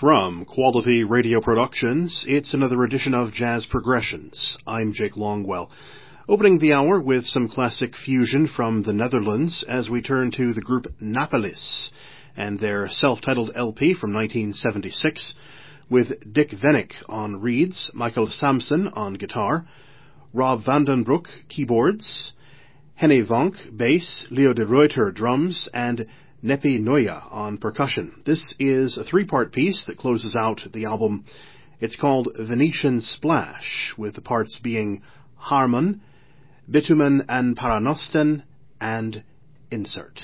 From Quality Radio Productions, it's another edition of Jazz Progressions. I'm Jake Longwell. Opening the hour with some classic fusion from the Netherlands as we turn to the group Napolis and their self-titled LP from 1976 with Dick Vennik on reeds, Michael Samson on guitar, Rob Vandenbroek keyboards, Henny Vonk bass, Leo de Ruyter drums, and Nippy Noya on percussion. This is a three-part piece that closes out the album. It's called Venetian Splash, with the parts being Harmon, Bitumen and Paranosten, and Insert.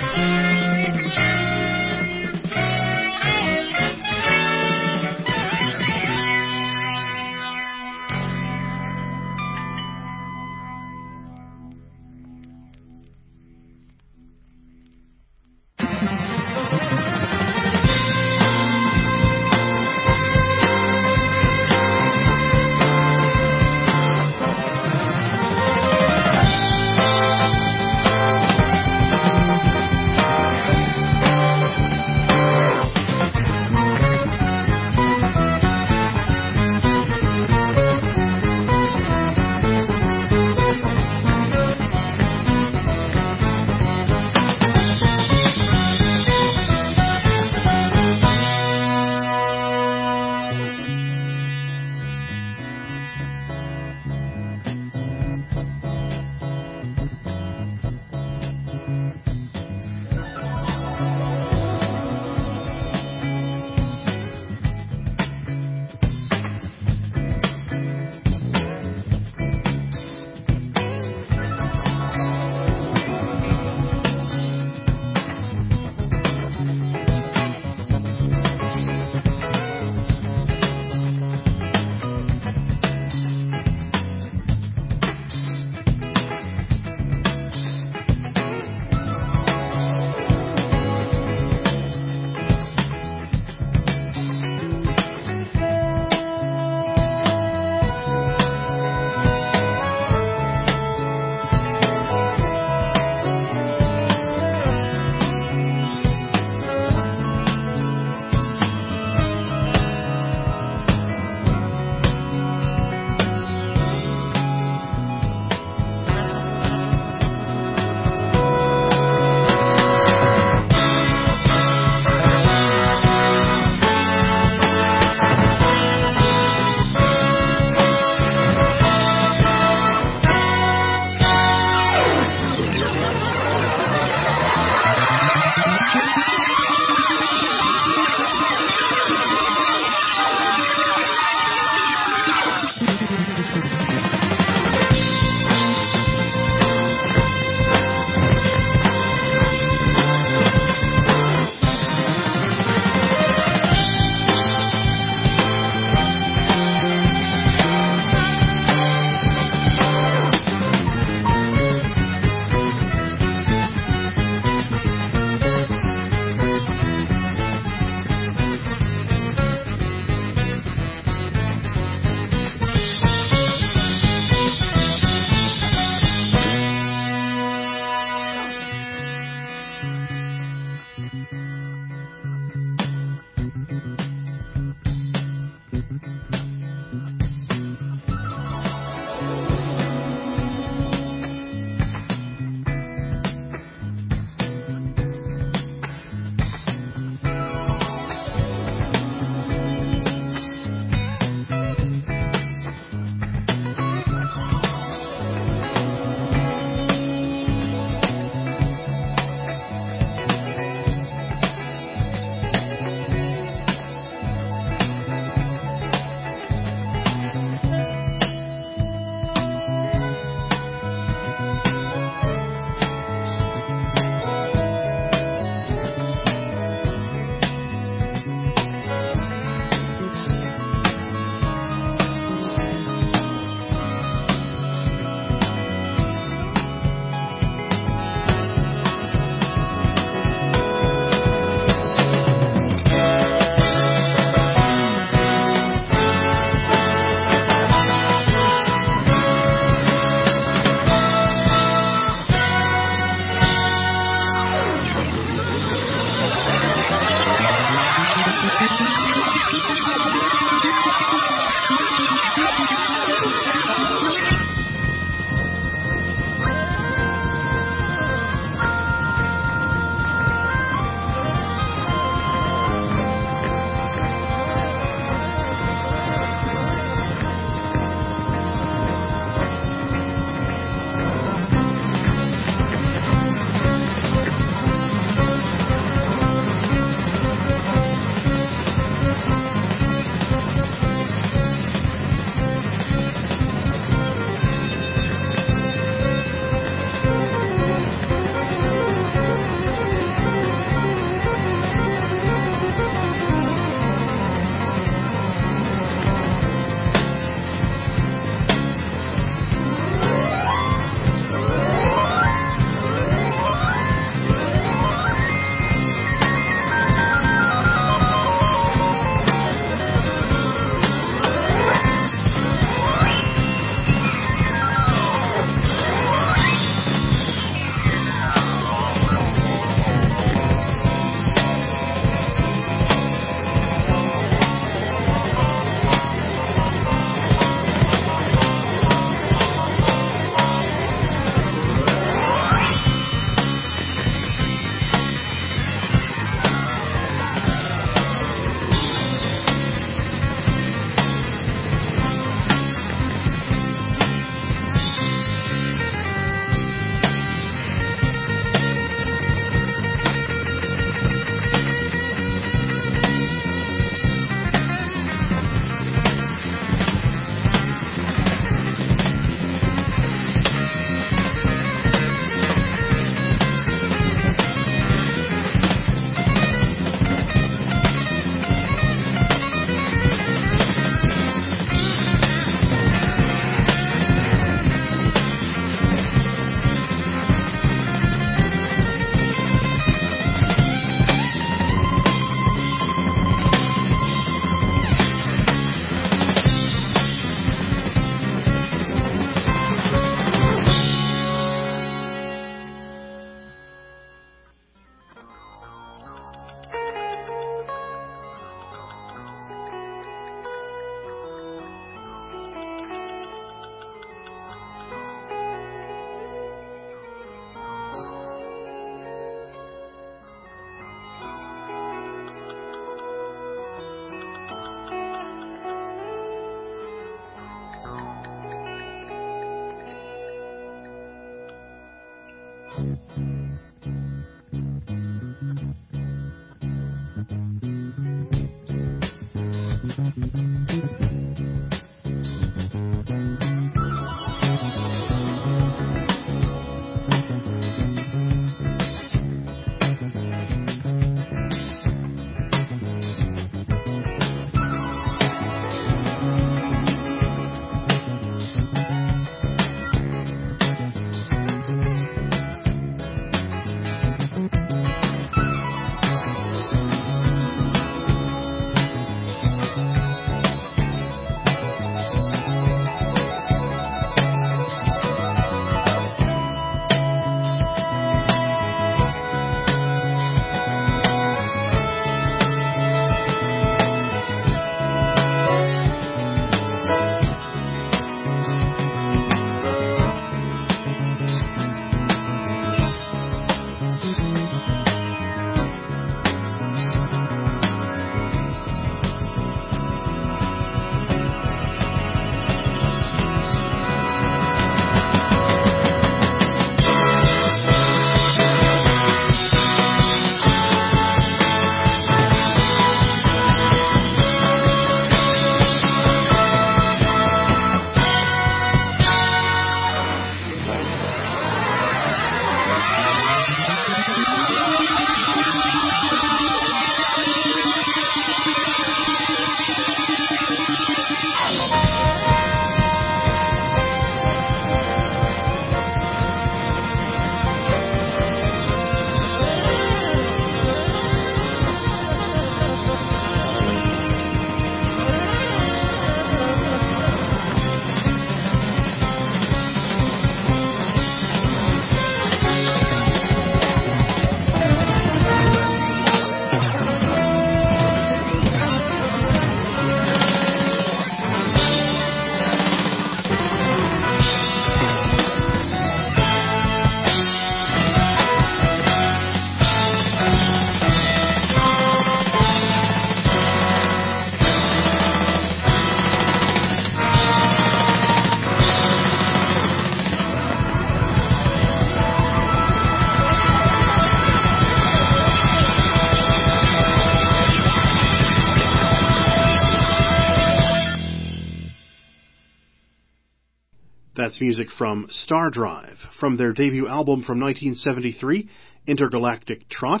That's music from Star Drive, from their debut album from 1973, Intergalactic Trot,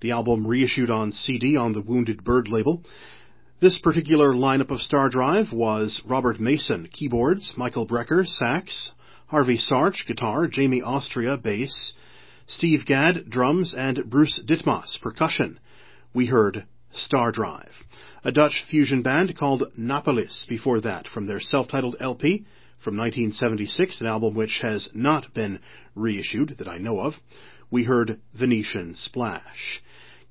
the album reissued on CD on the Wounded Bird label. This particular lineup of Star Drive was Robert Mason, keyboards, Michael Brecker, sax, Harvey Sarch, guitar, Jamie Austria, bass, Steve Gadd, drums, and Bruce Ditmas, percussion. We heard Star Drive, a Dutch fusion band called Napolis before that, from their self-titled LP, from 1976, an album which has not been reissued that I know of, we heard Venetian Splash.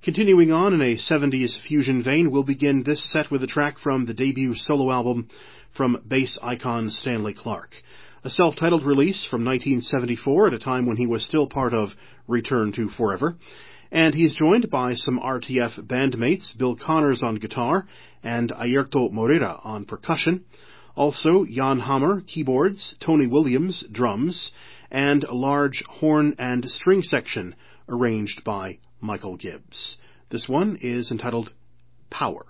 Continuing on in a 70s fusion vein, we'll begin this set with a track from the debut solo album from bass icon Stanley Clarke. A self-titled release from 1974 at a time when he was still part of Return to Forever. And he's joined by some RTF bandmates, Bill Connors on guitar and Airto Moreira on percussion. Also, Jan Hammer, keyboards, Tony Williams, drums, and a large horn and string section arranged by Michael Gibbs. This one is entitled Power.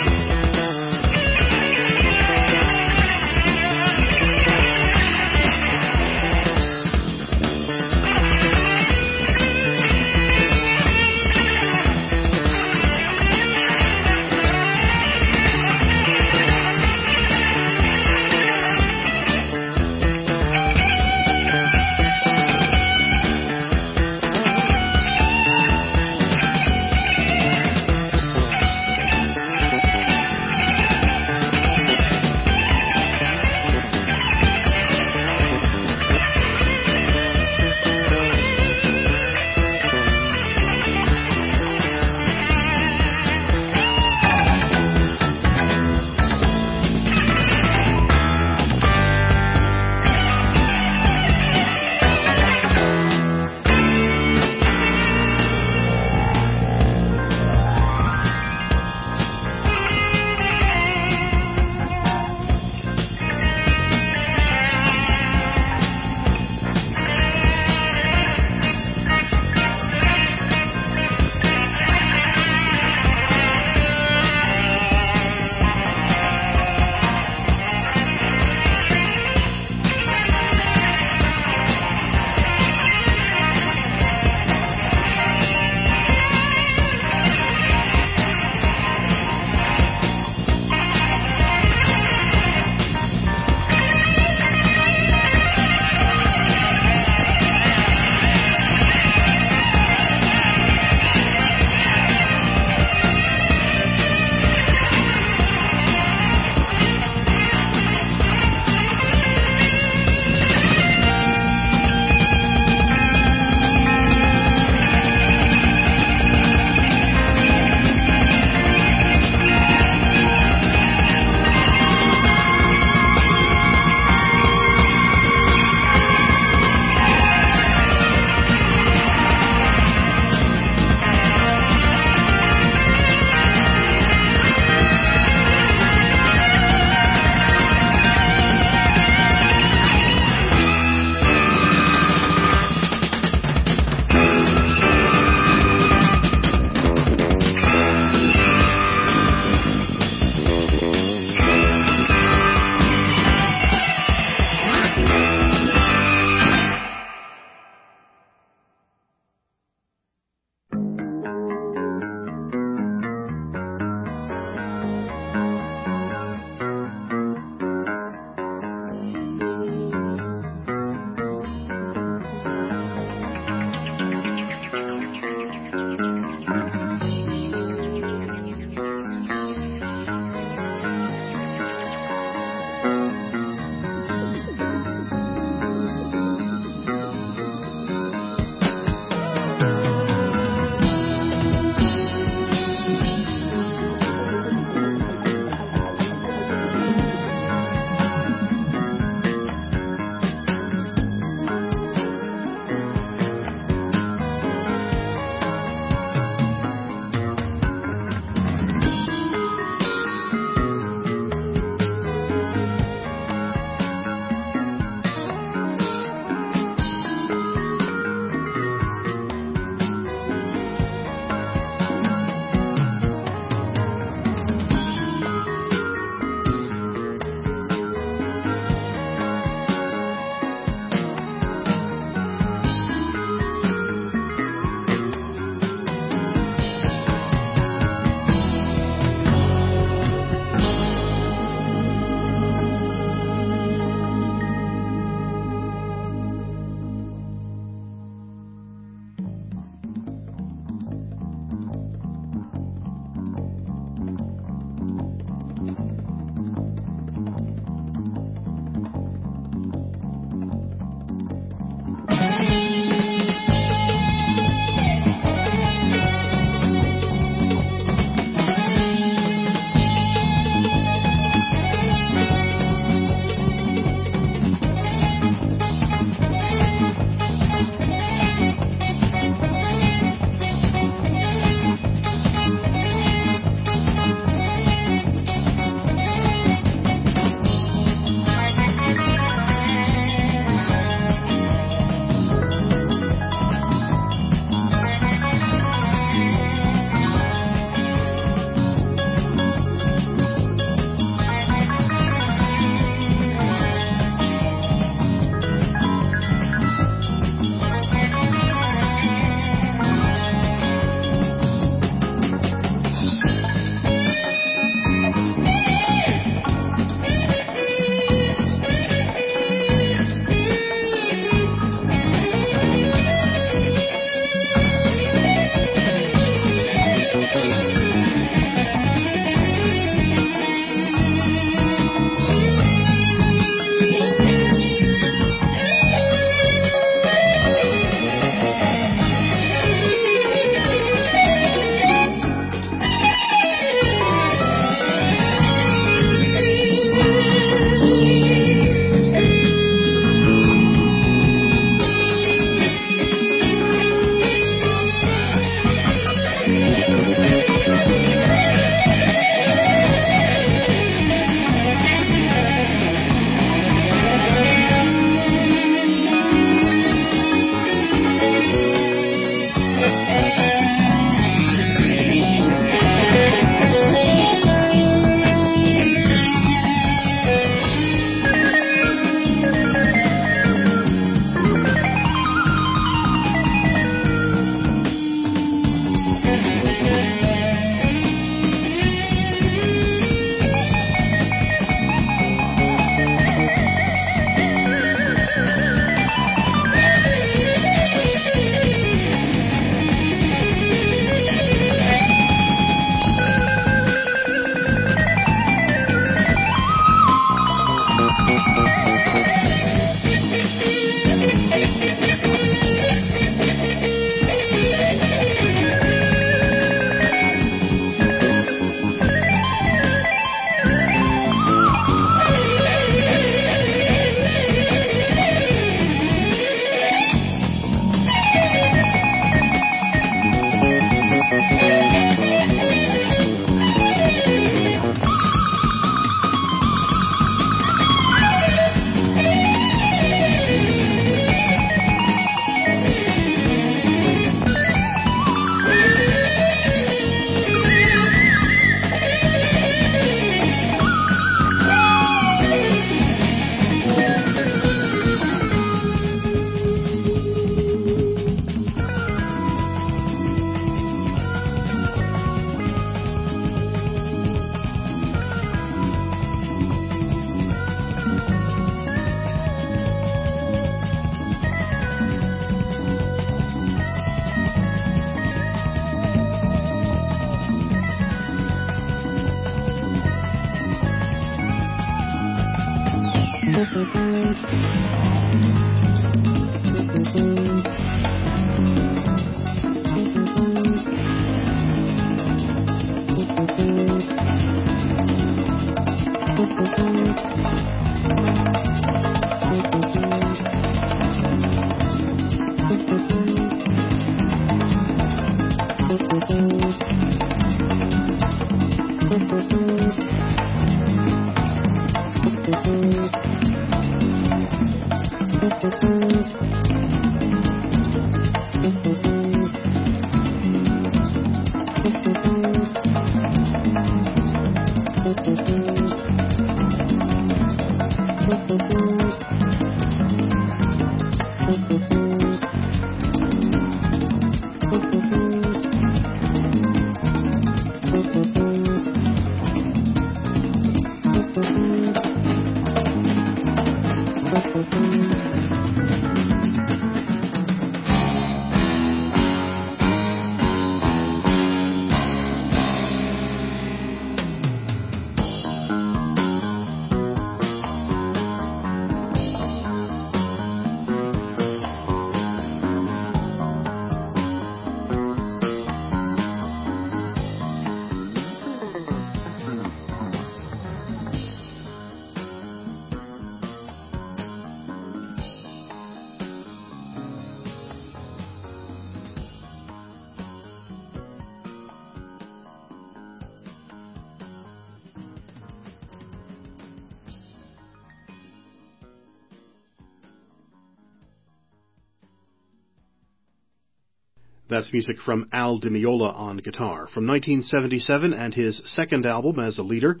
That's music from Al Di Meola on guitar from 1977 and his second album as a leader,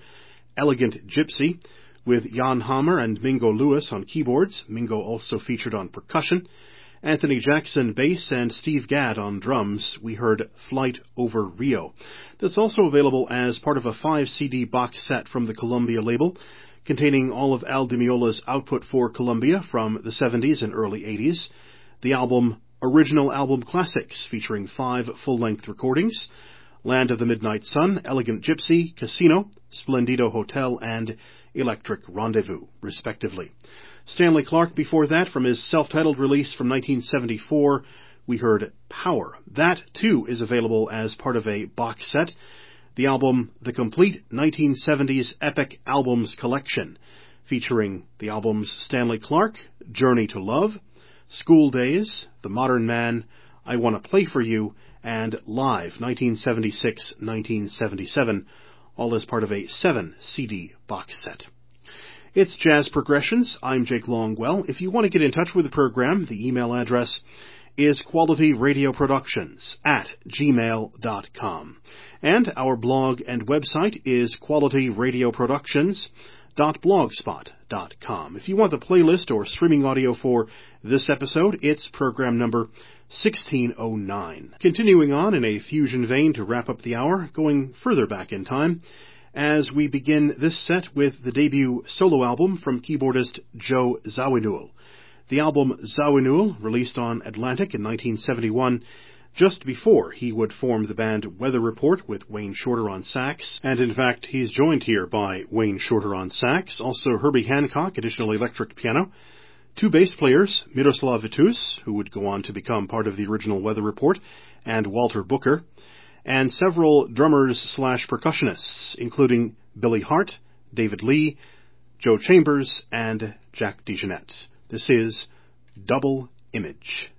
Elegant Gypsy, with Jan Hammer and Mingo Lewis on keyboards. Mingo also featured on percussion. Anthony Jackson bass and Steve Gadd on drums. We heard Flight Over Rio. That's also available as part of a five CD box set from the Columbia label containing all of Al Di Meola's output for Columbia from the 70s and early 80s. The album original album classics featuring five full-length recordings, Land of the Midnight Sun, Elegant Gypsy, Casino, Splendido Hotel, and Electric Rendezvous, respectively. Stanley Clarke before that from his self-titled release from 1974, we heard Power. That too is available as part of a box set. The album The Complete 1970s Epic Albums Collection, featuring the albums Stanley Clarke, Journey to Love, School Days, The Modern Man, I Want to Play for You, and Live 1976-1977, all as part of a seven CD box set. It's Jazz Progressions. I'm Jake Longwell. If you want to get in touch with the program, the email address is qualityradioproductions at gmail.com. And our blog and website is qualityradioproductions.com blogspot.com. If you want the playlist or streaming audio for this episode, it's program number 1609. Continuing on in a fusion vein to wrap up the hour, going further back in time, as we begin this set with the debut solo album from keyboardist Joe Zawinul. The album Zawinul, released on Atlantic in 1971, just before he would form the band Weather Report with Wayne Shorter on sax, and in fact he's joined here by Wayne Shorter on sax, also Herbie Hancock, additional electric piano, two bass players, Miroslav Vitous, who would go on to become part of the original Weather Report, and Walter Booker, and several drummers slash percussionists, including Billy Hart, David Lee, Joe Chambers, and Jack DeJohnette. This is Double Image.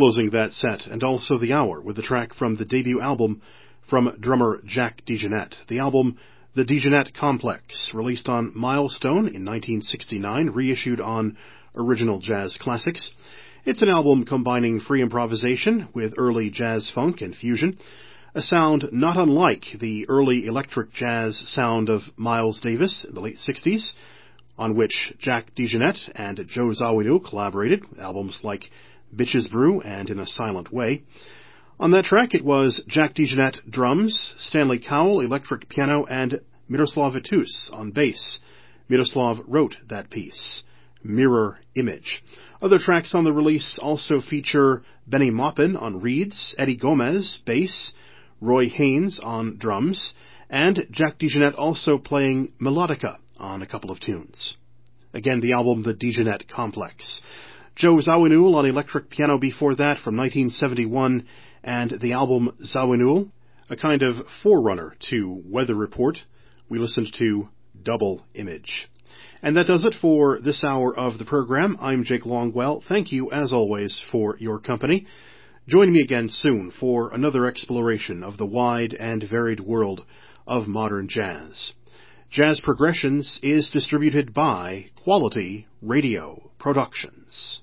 Closing that set, and also the hour with a track from the debut album from drummer Jack DeJohnette. The album The DeJohnette Complex, released on Milestone in 1969, reissued on Original Jazz Classics. It's an album combining free improvisation with early jazz funk and fusion, a sound not unlike the early electric jazz sound of Miles Davis in the late 60s, on which Jack DeJohnette and Joe Zawinul collaborated, albums like Bitches Brew, and In a Silent Way. On that track, it was Jack DeJohnette drums, Stanley Cowell electric piano, and Miroslav Vitous on bass. Miroslav wrote that piece, Mirror Image. Other tracks on the release also feature Bennie Maupin on reeds, Eddie Gomez, bass, Roy Haynes on drums, and Jack DeJohnette also playing melodica on a couple of tunes. Again, the album The DeJohnette Complex. Joe Zawinul on electric piano before that from 1971, and the album Zawinul, a kind of forerunner to Weather Report. We listened to Double Image. And that does it for this hour of the program. I'm Jake Longwell. Thank you, as always, for your company. Join me again soon for another exploration of the wide and varied world of modern jazz. Jazz Progressions is distributed by Quality Radio Productions.